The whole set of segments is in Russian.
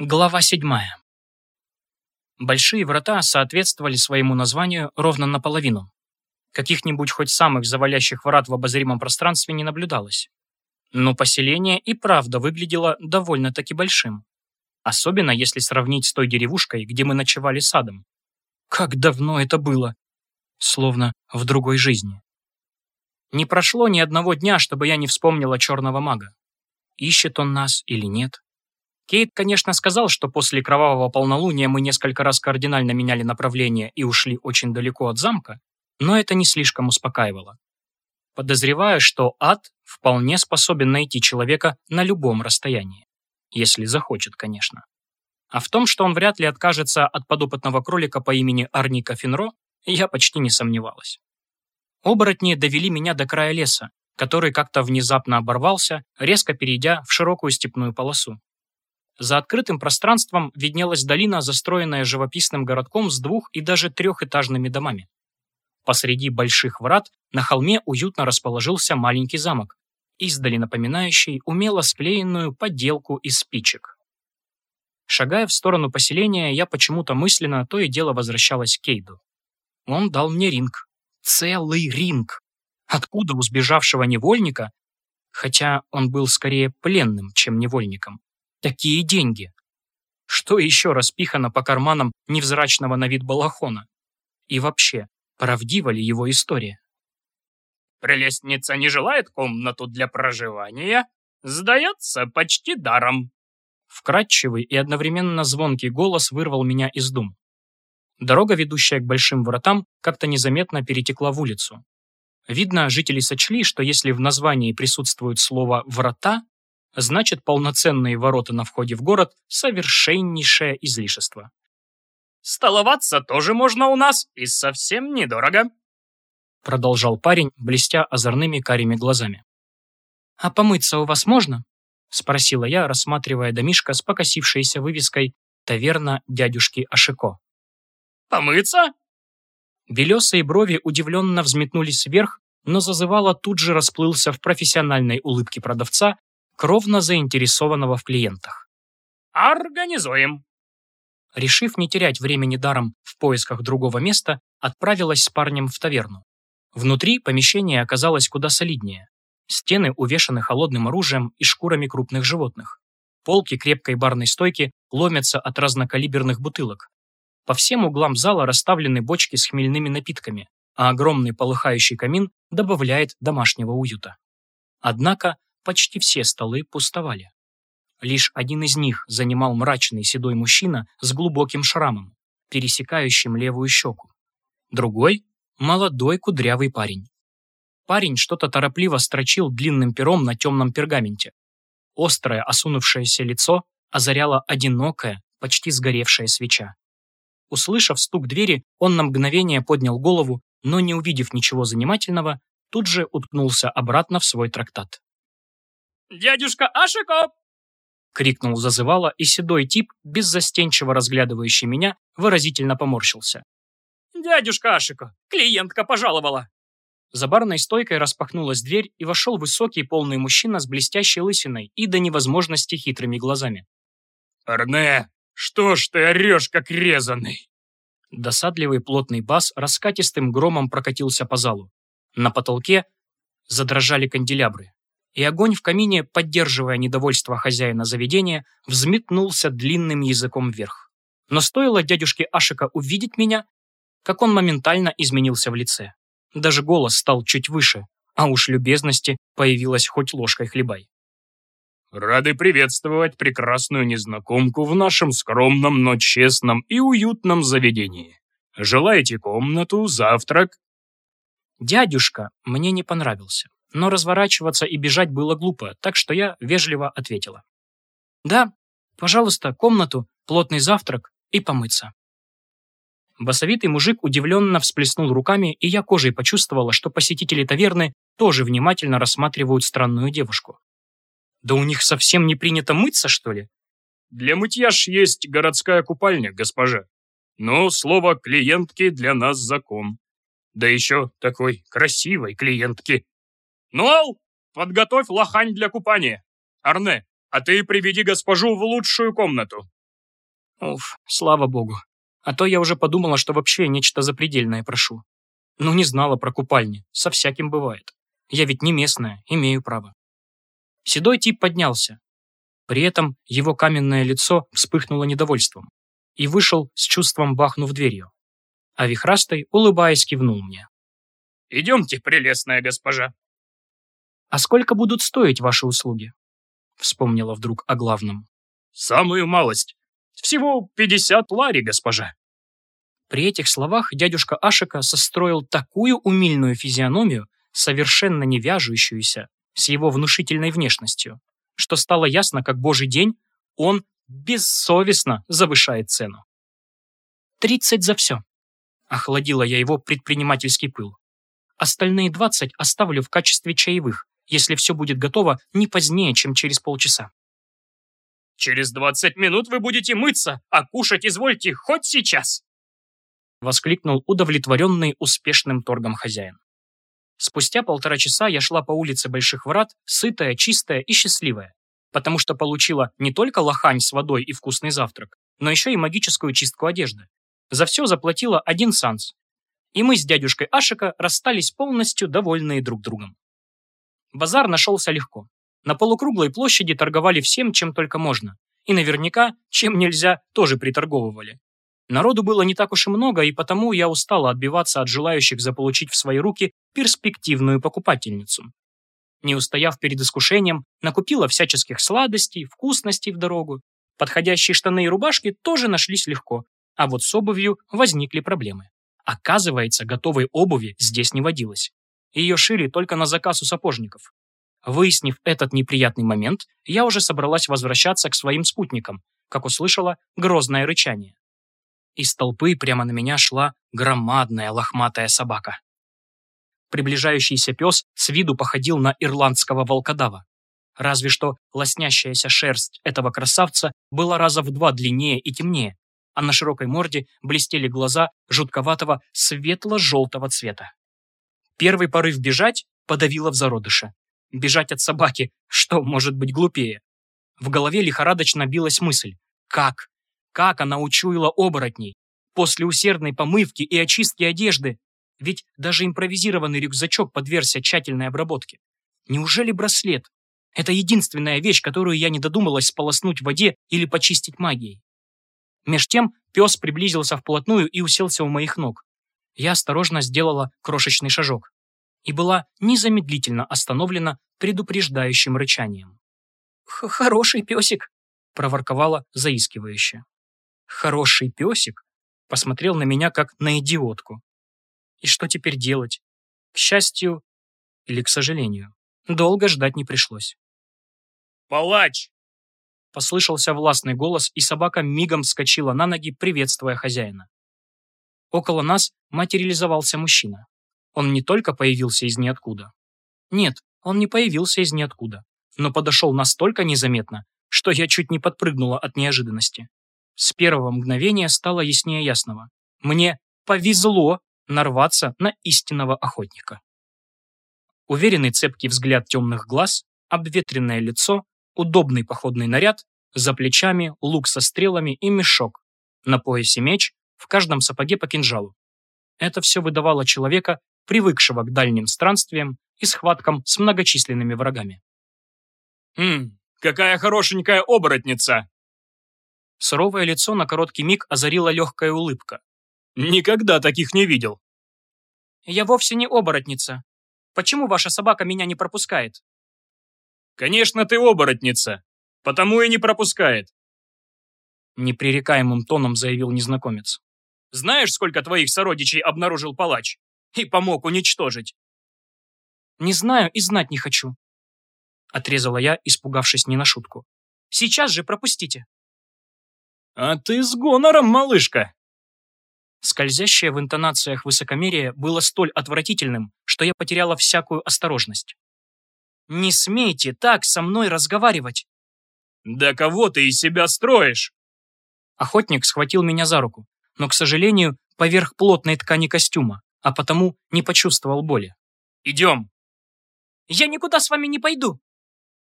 Глава 7. Большие врата соответствовали своему названию ровно наполовину. Каких-нибудь хоть самых завалящих врат в обозримом пространстве не наблюдалось. Но поселение и правда выглядело довольно-таки большим. Особенно если сравнить с той деревушкой, где мы ночевали садом. Как давно это было! Словно в другой жизни. Не прошло ни одного дня, чтобы я не вспомнила черного мага. Ищет он нас или нет? Кейт, конечно, сказал, что после кровавого полнолуния мы несколько раз кардинально меняли направление и ушли очень далеко от замка, но это не слишком успокаивало. Подозреваю, что ад вполне способен найти человека на любом расстоянии. Если захочет, конечно. А в том, что он вряд ли откажется от подопытного кролика по имени Арника Финро, я почти не сомневалась. Оборотни довели меня до края леса, который как-то внезапно оборвался, резко перейдя в широкую степную полосу. За открытым пространством виднелась долина, застроенная живописным городком с двух- и даже трехэтажными домами. Посреди больших врат на холме уютно расположился маленький замок, издали напоминающий умело склеенную подделку из спичек. Шагая в сторону поселения, я почему-то мысленно то и дело возвращалась к Кейду. Он дал мне ринг. Целый ринг. Откуда у сбежавшего невольника, хотя он был скорее пленным, чем невольником, Такие деньги. Что еще распихано по карманам невзрачного на вид балахона? И вообще, правдива ли его история? Прелестница не желает комнату для проживания? Сдается почти даром. Вкрадчивый и одновременно звонкий голос вырвал меня из дум. Дорога, ведущая к большим вратам, как-то незаметно перетекла в улицу. Видно, жители сочли, что если в названии присутствует слово «врата», значит полноценные ворота на входе в город – совершеннейшее излишество. «Столоваться тоже можно у нас, и совсем недорого», – продолжал парень, блестя озорными карими глазами. «А помыться у вас можно?» – спросила я, рассматривая домишко с покосившейся вывеской «Таверна дядюшки Ашико». «Помыться?» Белесые брови удивленно взметнулись вверх, но зазывало тут же расплылся в профессиональной улыбке продавца, кровно заинтересованного в клиентах. «Организуем!» Решив не терять времени даром в поисках другого места, отправилась с парнем в таверну. Внутри помещение оказалось куда солиднее. Стены увешаны холодным оружием и шкурами крупных животных. Полки крепкой барной стойки ломятся от разнокалиберных бутылок. По всем углам зала расставлены бочки с хмельными напитками, а огромный полыхающий камин добавляет домашнего уюта. Однако почти все столы пустовали. Лишь один из них занимал мрачный седой мужчина с глубоким шрамом, пересекающим левую щеку. Другой – молодой кудрявый парень. Парень что-то торопливо строчил длинным пером на темном пергаменте. Острое, осунувшееся лицо озаряло одинокая, почти сгоревшая свеча. Услышав стук двери, он на мгновение поднял голову, но, не увидев ничего занимательного, тут же уткнулся обратно в свой трактат. «Дядюшка Ашико!» Крикнул зазывало, и седой тип, беззастенчиво разглядывающий меня, выразительно поморщился. «Дядюшка Ашико, клиентка пожаловала!» За барной стойкой распахнулась дверь, и вошел высокий полный мужчина с блестящей лысиной и до невозможности хитрыми глазами. «Арне, что ж ты орешь, как резанный?» Досадливый плотный бас раскатистым громом прокатился по залу. На потолке задрожали канделябры и огонь в камине, поддерживая недовольство хозяина заведения, взметнулся длинным языком вверх. Но стоило дядюшке Ашика увидеть меня, как он моментально изменился в лице. Даже голос стал чуть выше, а уж любезности появилась хоть ложкой хлебай. «Рады приветствовать прекрасную незнакомку в нашем скромном, но честном и уютном заведении. Желаете комнату, завтрак?» Дядюшка мне не понравился но разворачиваться и бежать было глупо, так что я вежливо ответила. «Да, пожалуйста, комнату, плотный завтрак и помыться». Басовитый мужик удивленно всплеснул руками, и я кожей почувствовала, что посетители таверны тоже внимательно рассматривают странную девушку. Да у них совсем не принято мыться, что ли? Для мытья ж есть городская купальня, госпожа. Но слово «клиентки» для нас закон. Да еще такой красивой клиентки. «Нуал, подготовь лохань для купания. Арне, а ты приведи госпожу в лучшую комнату. Уф, слава богу. А то я уже подумала, что вообще нечто запредельное прошу. Ну, не знала про купальни. Со всяким бывает. Я ведь не местная, имею право. Седой тип поднялся. При этом его каменное лицо вспыхнуло недовольством и вышел с чувством бахнув дверью. А вихрастый, улыбаясь, кивнул мне. «Идемте, прелестная госпожа». «А сколько будут стоить ваши услуги?» Вспомнила вдруг о главном. «Самую малость. Всего пятьдесят лари, госпожа». При этих словах дядюшка Ашика состроил такую умильную физиономию, совершенно не вяжущуюся с его внушительной внешностью, что стало ясно, как божий день, он бессовестно завышает цену. «Тридцать за все», — охладила я его предпринимательский пыл. «Остальные двадцать оставлю в качестве чаевых, если все будет готово не позднее, чем через полчаса». «Через двадцать минут вы будете мыться, а кушать извольте хоть сейчас!» — воскликнул удовлетворенный успешным торгом хозяин. Спустя полтора часа я шла по улице Больших Врат, сытая, чистая и счастливая, потому что получила не только лохань с водой и вкусный завтрак, но еще и магическую чистку одежды. За все заплатила один санс. И мы с дядюшкой Ашика расстались полностью довольные друг другом. Базар нашелся легко. На полукруглой площади торговали всем, чем только можно. И наверняка, чем нельзя, тоже приторговывали. Народу было не так уж и много, и потому я устала отбиваться от желающих заполучить в свои руки перспективную покупательницу. Не устояв перед искушением, накупила всяческих сладостей, вкусностей в дорогу. Подходящие штаны и рубашки тоже нашлись легко, а вот с обувью возникли проблемы. Оказывается, готовой обуви здесь не водилось. Ее шили только на заказ у сапожников. Выяснив этот неприятный момент, я уже собралась возвращаться к своим спутникам, как услышала грозное рычание. Из толпы прямо на меня шла громадная лохматая собака. Приближающийся пес с виду походил на ирландского волкодава. Разве что лоснящаяся шерсть этого красавца была раза в два длиннее и темнее, а на широкой морде блестели глаза жутковатого светло-желтого цвета. Первый порыв бежать подавило в зародыше. Бежать от собаки, что может быть глупее? В голове лихорадочно билась мысль. Как? Как она учуяла оборотней? После усердной помывки и очистки одежды. Ведь даже импровизированный рюкзачок подвергся тщательной обработке. Неужели браслет? Это единственная вещь, которую я не додумалась сполоснуть в воде или почистить магией. Меж тем пес приблизился вплотную и уселся у моих ног. Я осторожно сделала крошечный шажок и была незамедлительно остановлена предупреждающим рычанием. «Хороший песик», — проворковала заискивающе хороший песик, посмотрел на меня как на идиотку. И что теперь делать? К счастью или к сожалению, долго ждать не пришлось. «Палач!» Послышался властный голос, и собака мигом вскочила на ноги, приветствуя хозяина. Около нас материализовался мужчина. Он не только появился из ниоткуда. Нет, он не появился из ниоткуда, но подошел настолько незаметно, что я чуть не подпрыгнула от неожиданности. С первого мгновения стало яснее ясного. Мне повезло нарваться на истинного охотника. Уверенный цепкий взгляд темных глаз, обветренное лицо, удобный походный наряд, за плечами лук со стрелами и мешок, на поясе меч, в каждом сапоге по кинжалу. Это все выдавало человека, привыкшего к дальним странствиям и схваткам с многочисленными врагами. «Хм, какая хорошенькая оборотница!» Суровое лицо на короткий миг озарила легкая улыбка. «Никогда таких не видел». «Я вовсе не оборотница. Почему ваша собака меня не пропускает?» «Конечно, ты оборотница, потому и не пропускает», непререкаемым тоном заявил незнакомец. «Знаешь, сколько твоих сородичей обнаружил палач? И помог уничтожить?» «Не знаю и знать не хочу», отрезала я, испугавшись не на шутку. «Сейчас же пропустите». «А ты с гонором, малышка!» Скользящее в интонациях высокомерие было столь отвратительным, что я потеряла всякую осторожность. «Не смейте так со мной разговаривать!» «Да кого ты из себя строишь?» Охотник схватил меня за руку, но, к сожалению, поверх плотной ткани костюма, а потому не почувствовал боли. «Идем!» «Я никуда с вами не пойду!»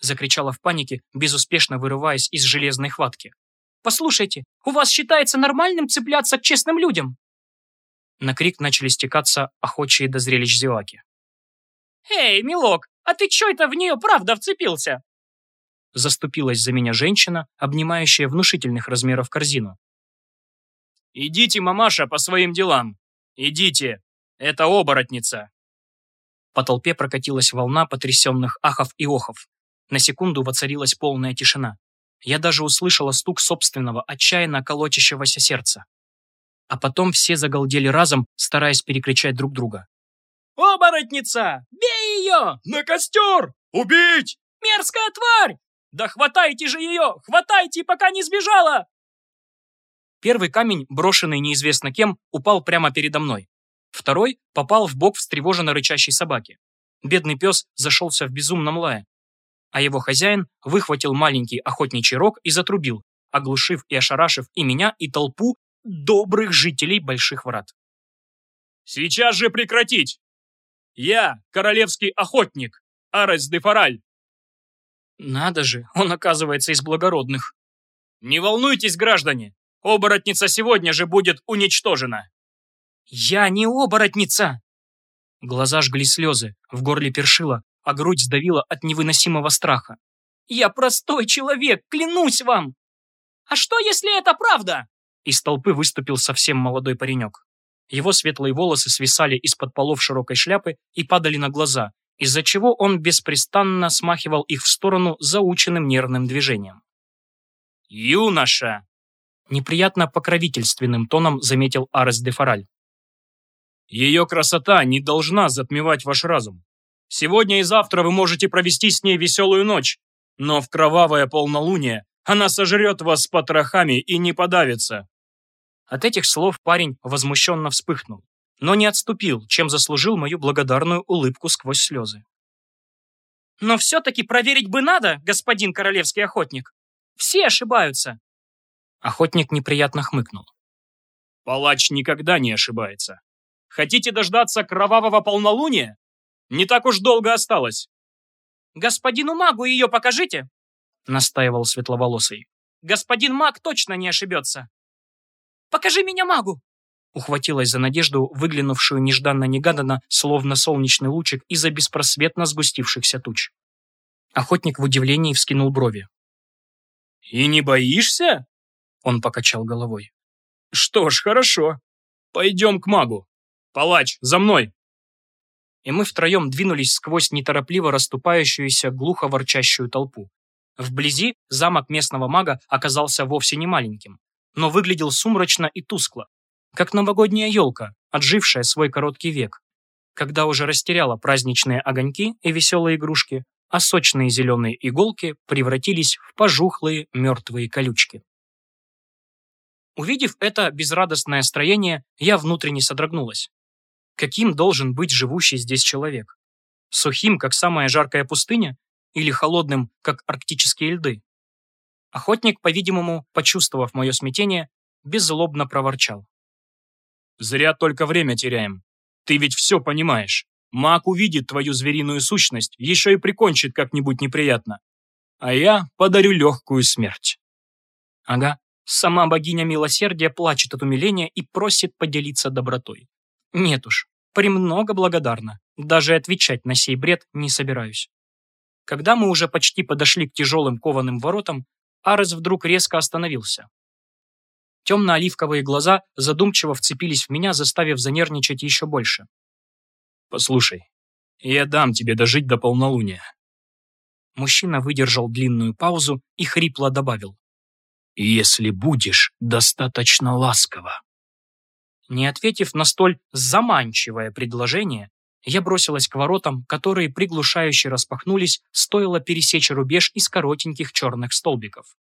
закричала в панике, безуспешно вырываясь из железной хватки. Послушайте, у вас считается нормальным цепляться к честным людям?» На крик начали стекаться охочие до зрелищ зеваки. «Эй, милок, а ты чё это в нее правда вцепился?» Заступилась за меня женщина, обнимающая внушительных размеров корзину. «Идите, мамаша, по своим делам. Идите. Это оборотница». По толпе прокатилась волна потрясенных ахов и охов. На секунду воцарилась полная тишина. Я даже услышала стук собственного, отчаянно колотящегося сердца. А потом все загалдели разом, стараясь перекричать друг друга. «Оборотница! Бей ее! На костер! Убить! Мерзкая тварь! Да хватайте же ее! Хватайте, пока не сбежала!» Первый камень, брошенный неизвестно кем, упал прямо передо мной. Второй попал в бок встревоженно рычащей собаки. Бедный пес зашелся в безумном лае. А его хозяин выхватил маленький охотничий рог и затрубил, оглушив и ошарашив и меня, и толпу добрых жителей Больших Врат. «Сейчас же прекратить! Я королевский охотник, Арес де Фараль!» Надо же, он оказывается из благородных. «Не волнуйтесь, граждане! Оборотница сегодня же будет уничтожена!» «Я не оборотница!» Глаза жгли слезы, в горле першило, а грудь сдавила от невыносимого страха. «Я простой человек, клянусь вам!» «А что, если это правда?» Из толпы выступил совсем молодой паренек. Его светлые волосы свисали из-под полов широкой шляпы и падали на глаза, из-за чего он беспрестанно смахивал их в сторону заученным нервным движением. «Юноша!» Неприятно покровительственным тоном заметил Арес де Фараль. «Ее красота не должна затмевать ваш разум. Сегодня и завтра вы можете провести с ней веселую ночь, но в кровавое полнолуние она сожрет вас с потрохами и не подавится». От этих слов парень возмущенно вспыхнул, но не отступил, чем заслужил мою благодарную улыбку сквозь слезы. «Но все-таки проверить бы надо, господин королевский охотник. Все ошибаются. Охотник неприятно хмыкнул. Палач никогда не ошибается. Хотите дождаться кровавого полнолуния? Не так уж долго осталось. Господину магу ее покажите, настаивал светловолосый. Господин маг точно не ошибется. Покажи меня магу! Ухватилась за надежду, выглянувшую нежданно-негаданно, словно солнечный лучик из-за беспросветно сгустившихся туч. Охотник в удивлении вскинул брови. «И не боишься?» Он покачал головой. «Что ж, хорошо. Пойдем к магу. Палач, за мной!» И мы втроем двинулись сквозь неторопливо расступающуюся, глухо ворчащую толпу. Вблизи замок местного мага оказался вовсе не маленьким, но выглядел сумрачно и тускло, как новогодняя елка, отжившая свой короткий век, когда уже растеряла праздничные огоньки и веселые игрушки, а сочные зеленые иголки превратились в пожухлые мертвые колючки. Увидев это безрадостное строение, я внутренне содрогнулась. Каким должен быть живущий здесь человек? Сухим, как самая жаркая пустыня? Или холодным, как арктические льды? Охотник, по-видимому, почувствовав мое смятение, беззлобно проворчал. «Зря только время теряем. Ты ведь все понимаешь. Маг увидит твою звериную сущность, еще и прикончит как-нибудь неприятно. А я подарю легкую смерть». «Ага, Сама богиня милосердия плачет от умиления и просит поделиться добротой. Нет уж, премного благодарна. Даже отвечать на сей бред не собираюсь. Когда мы уже почти подошли к тяжелым кованым воротам, Арес вдруг резко остановился. Темно-оливковые глаза задумчиво вцепились в меня, заставив занервничать еще больше. «Послушай, я дам тебе дожить до полнолуния». Мужчина выдержал длинную паузу и хрипло добавил если будешь достаточно ласково. Не ответив на столь заманчивое предложение, я бросилась к воротам, которые приглушающе распахнулись, стоило пересечь рубеж из коротеньких черных столбиков.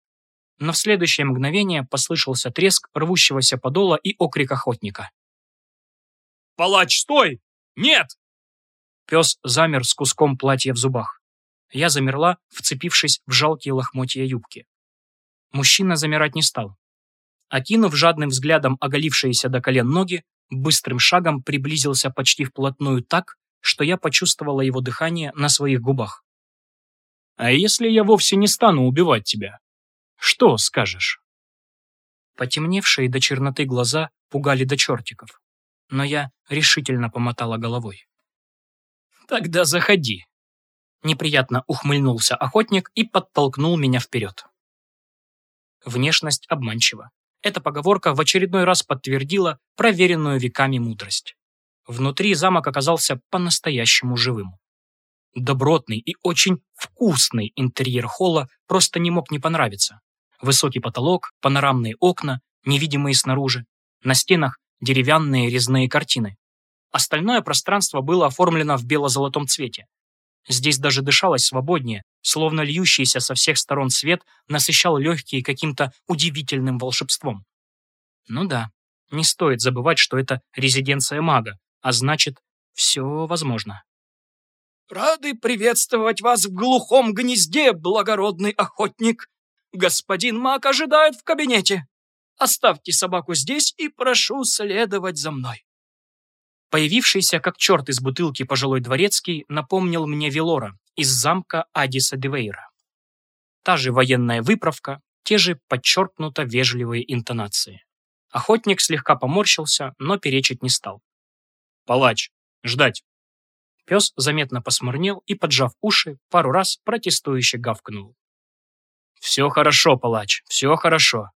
Но в следующее мгновение послышался треск рвущегося подола и окрик охотника. «Палач, стой! Нет!» Пес замер с куском платья в зубах. Я замерла, вцепившись в жалкие лохмотья юбки. Мужчина замирать не стал. Окинув жадным взглядом оголившиеся до колен ноги, быстрым шагом приблизился почти вплотную так, что я почувствовала его дыхание на своих губах. «А если я вовсе не стану убивать тебя? Что скажешь?» Потемневшие до черноты глаза пугали до чертиков, но я решительно помотала головой. «Тогда заходи», Неприятно ухмыльнулся охотник и подтолкнул меня вперед. Внешность обманчива. Эта поговорка в очередной раз подтвердила проверенную веками мудрость. Внутри замок оказался по-настоящему живым. Добротный и очень вкусный интерьер холла просто не мог не понравиться. Высокий потолок, панорамные окна, невидимые снаружи. На стенах деревянные резные картины. Остальное пространство было оформлено в бело-золотом цвете. Здесь даже дышалось свободнее, словно льющийся со всех сторон свет насыщал легкие каким-то удивительным волшебством. Ну да, не стоит забывать, что это резиденция мага, а значит, все возможно. «Рады приветствовать вас в глухом гнезде, благородный охотник. Господин маг ожидает в кабинете. Оставьте собаку здесь и прошу следовать за мной». Появившийся как черт из бутылки пожилой дворецкий напомнил мне Велора из замка Адиса Девейра. Та же военная выправка, те же подчеркнуто вежливые интонации. Охотник слегка поморщился, но перечить не стал. «Палач, ждать!» Пес заметно посмурнел и, поджав уши, пару раз протестующе гавкнул. «Все хорошо, палач, все хорошо».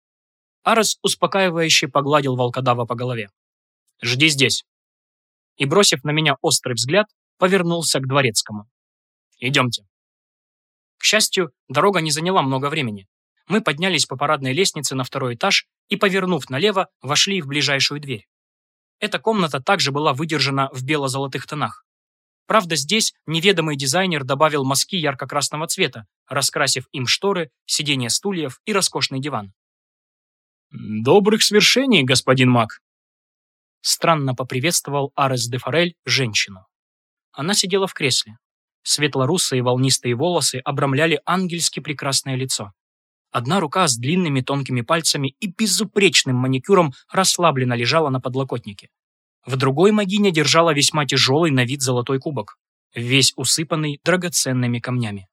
Арес успокаивающе погладил волкодава по голове. «Жди здесь и, бросив на меня острый взгляд, повернулся к дворецкому. «Идемте». К счастью, дорога не заняла много времени. Мы поднялись по парадной лестнице на второй этаж и, повернув налево, вошли в ближайшую дверь. Эта комната также была выдержана в бело-золотых тонах. Правда, здесь неведомый дизайнер добавил мазки ярко-красного цвета, раскрасив им шторы, сиденья стульев и роскошный диван. «Добрых свершений, господин Мак!» Странно поприветствовал Арес де Форель женщину. Она сидела в кресле. Светлорусые волнистые волосы обрамляли ангельски прекрасное лицо. Одна рука с длинными тонкими пальцами и безупречным маникюром расслабленно лежала на подлокотнике. В другой могиня держала весьма тяжелый на вид золотой кубок, весь усыпанный драгоценными камнями.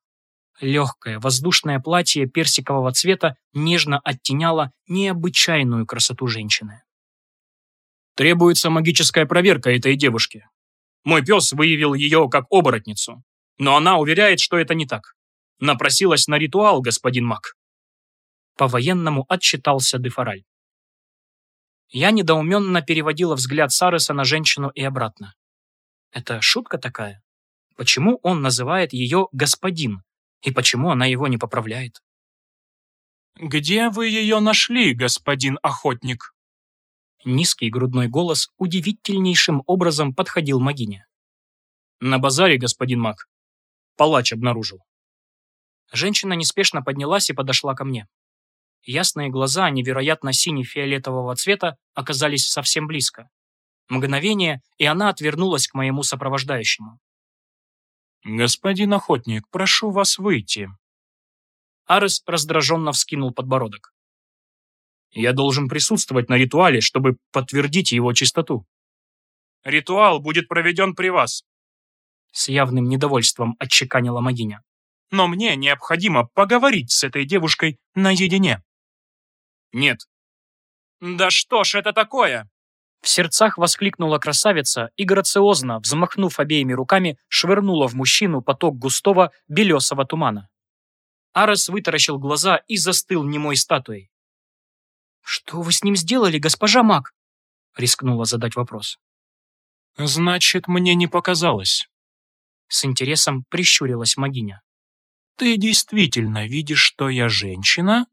Легкое воздушное платье персикового цвета нежно оттеняло необычайную красоту женщины. Требуется магическая проверка этой девушки. Мой пес выявил ее как оборотницу, но она уверяет, что это не так. Напросилась на ритуал, господин маг. По-военному отчитался Дефораль. Я недоуменно переводила взгляд Сареса на женщину и обратно. Это шутка такая? Почему он называет ее господин? И почему она его не поправляет? «Где вы ее нашли, господин охотник?» Низкий грудной голос удивительнейшим образом подходил Магине. «На базаре, господин Мак. Палач обнаружил». Женщина неспешно поднялась и подошла ко мне. Ясные глаза, невероятно сине-фиолетового цвета, оказались совсем близко. Мгновение, и она отвернулась к моему сопровождающему. «Господин охотник, прошу вас выйти». Арес раздраженно вскинул подбородок. Я должен присутствовать на ритуале, чтобы подтвердить его чистоту. Ритуал будет проведен при вас. С явным недовольством отчеканила Магиня. Но мне необходимо поговорить с этой девушкой наедине. Нет. Да что ж это такое? В сердцах воскликнула красавица и грациозно, взмахнув обеими руками, швырнула в мужчину поток густого белесого тумана. Арес вытаращил глаза и застыл немой статуей. «Что вы с ним сделали, госпожа Мак?» — рискнула задать вопрос. «Значит, мне не показалось». С интересом прищурилась Магиня. «Ты действительно видишь, что я женщина?»